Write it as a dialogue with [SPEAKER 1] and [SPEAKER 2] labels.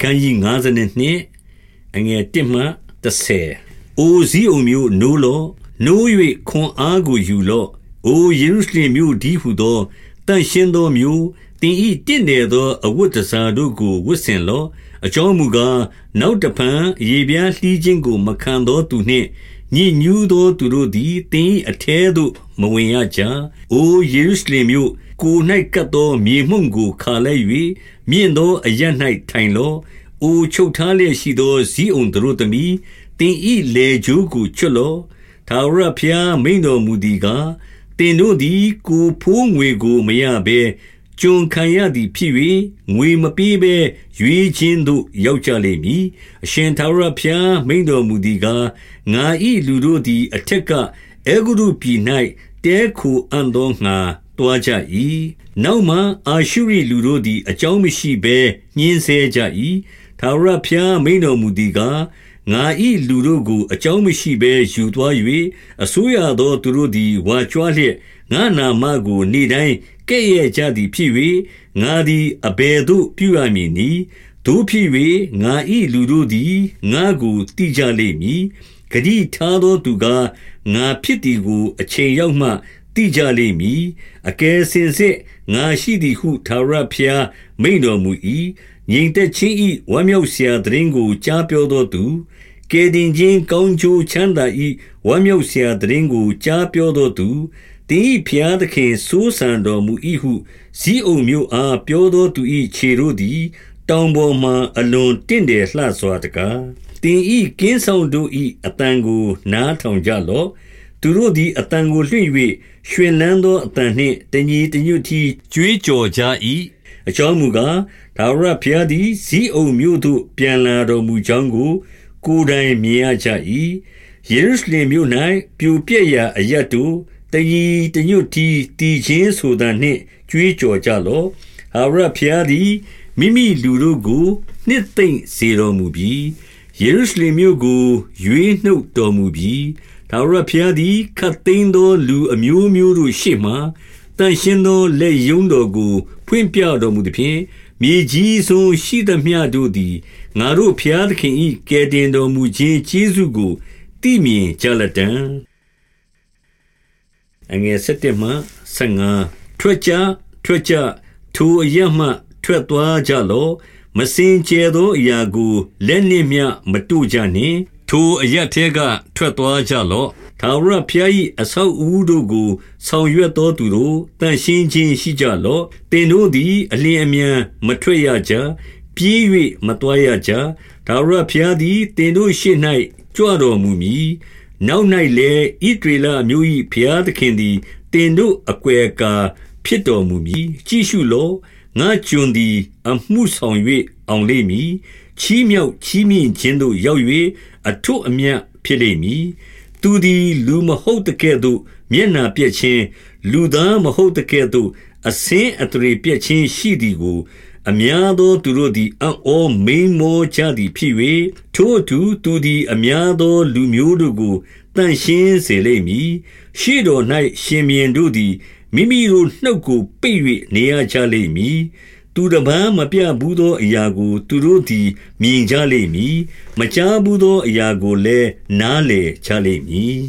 [SPEAKER 1] ခန်းကြီး52အငယ်1မှ30အိုဇီးအုံမျိုးနိုးလောနိုး၍ခွန်အားကိုယူလော့အိုယေရုရှလင်မြို့ဒီဟုသောတန်ရှင်းသောမြို့တင်ဤတင့်တယ်သောအဝတ်တစားတို့ကိုဝတ်ဆင်လော့အကြောင်းမူကားနောက်တဖန်ရေပြားလှီးခြင်းကိုမခံသောသူနှင့်ညစ်ညူးသောသူတို့သည်တင်ဤအထဲသို့မဝင်ရကြအိုယေရုရှလင်မြို့ ကို၌ကပ်သော မြေမှုန့်ကိုခါလဲ၍မြင့်သောအရ၌ထိုင်လော။အိုချုပ်ထားလျက်ရှိသောဇီးအုံတို့သမီးတင်ဤလေဂျိုးကိုချွတ်လော။ထာဝရဘုရားမိန်တော်မူသည်ကားတင်တို့သည်ကိုဖိုးငွေကိုမရဘဲကျွန်ခံရသည်ဖြစ်၍ငွေမပေးဘဲရွေးခြင်းသို့ရောက်ကြလိမ့်မည်။အရှင်ထာဝရဘုရားမိန်တော်မူသည်ကားငါဤလူတို့သည်အထက်ကအေဂုရုပြည်၌တဲခိုအံ့သောငါ တွားကြ၏နောက်မှအာရှုရိလူတို့သည် အကြောင်းမရှိဘဲညှင်းဆဲကြ၏ထာဝရဘုရားမိန်တော်မူသည်ကားငါဤလူတို့ကိုအကြောင်းမရှိဘဲယူသွား၍အစိုးရသောသူတို့သည်ဝါကြွားလျက်ငါနာမကိုနေတိုင်းကဲ့ရဲ့ကြသည်ဖြစ်၍ငါသည်အဘယ်သို့ပြုရမည်နည်းတို့ဖြစ်၍ငါဤလူတို့သည်ငါကိုတိကြလိမ့်မည်ဂတိထားသောသူကငါဖြစ်သည်ကိုအချိန်ရောက်မှ သိကြလိမ့်မည်အကယ်စင်စစ်ငါရှိသည်ဟုထာဝရဘုရားမိန်တော်မူ၏ငြိမ်သက်ခြင်းဤဝမ်းမြောက်စရာတရင်ကိုကြားပြောသောသူကယ်တင်ခြင်းကောင်းချိုးချမ်းသာဤဝမ်းမြောက်စရာတရင်ကိုကြားပြောသောသူတင်ဤဘုရားသခင်စိုးစံတော်မူ၏ဟုဇီးအုံမျိုးအားပြောသောသူ၏ခြေတို့သည်တောင်ပေါ်မှအလွန်တင့်တယ်လှစွာတကားတင်ဤကင်းဆောင်တို့ဤအတန်ကိုနားထောင်ကြလော့ သူတို့သည်အတန်ကိုလွှင့်၍ရွှင်လန်းသောအတန်နှင့် တညီတညွတ်တီကြွေးကြော်ကြ၏အကြောင်းမူကားဒါဝရဘုရားသည်ဇီးအုံမြို့သို့ ပြန်လာတော်မူကြောင်းကို ကိုယ်တိုင်မြင်ရကြ၏ယေရုရှလင်မြို့၌ပြိုပြက်ရာအရတ်တို့ တညီတညွတ်တီတည်ခြင်းဆိုသနှင့် ကြွေးကြော်ကြလော့ဟာဝရဘုရားသည် မိမိလူတို့ကို နှစ်သိမ့်စေတော်မူပြီးယေရုရှလင်မြို့ကို ရွေးနှုတ်တော်မူပြီး ထာဝရဘုရားသည်ခတ်သိမ်းသောလူအမျိုးမျိုးတို့ရှေ့မှတန်ရှင်းသောလက်ယုံတော်ကို ဖွင့်ပြတော်မူသည်ဖြင့်မြေကြီးဆုံးရှိသမျှတို့သည်ငါတို့ဘုရားသခင်၏ကယ်တင်တော်မူခြင်းကျေးဇူးကိုသိမြင်ကြလတံအငယ်7မှ15ထွက်ကြထွက်ကြထိုအရမှ ထွက်သွားကြလော မစင်ကြဲသောအရာကိုလက်နှင့်မျှမတို့ကြနှင့် ထိုအရပ်ထဲကထွက်သွားကြလော့ထာဝရဘုရား၏အဆောက်အဦတို့ကိုဆောင်ရွက်သောသူတို့တန်ရှင်းခြင်းရှိကြလော့တင်တို့သည်အလင်းအမြန်မထွက်ရကြပြေး၍မတွားရကြထာဝရဘုရားသည်တင်တို့ရှေ့၌ကြွတော်မူမည်နောက်၌လည်းဣဒေလမျိုး၏ဘုရားသခင်သည်တင်တို့အကွယ်ကာဖြစ်တော်မူမည်ကြည့်ရှုလော့ငါကျွန်သည် အမှုဆောင်၍ အောင်လိမ့်မည်ချီးမြှောက်ချီးမြှင့်ခြင်းသို့ရောက်၍အထွတ်အမြတ်ဖြစ်လိမ့်မည်သူသည်လူမဟုတ်တကဲ့သို့ မျက်နာပြက်ခြင်းလူသားမဟုတ်တကဲ့သို့အစင်းအတရေပြက်ခြင်းရှိသည်ကိုအများသောသူတို့သည်အံ့ဩမိန်မောကြသည်ဖြစ်၍ထို့သူသူသည်အများသော လူမျိုးတို့ကိုတန့်ရှင်းစေလိမ့်မည်ရှေ့တော်၌ရှင်မြင်းတို့သည်မိမိတို့နှုတ်ကိုပိတ်၍နေရကြလိမ့်မည် သူတပန်းမပြဘူးသောအရာကို သူတို့သည် မြင်ကြလိမ့်မည် မကြားဘူးသောအရာကိုလည်း နားလည်ကြလိမ့်မည်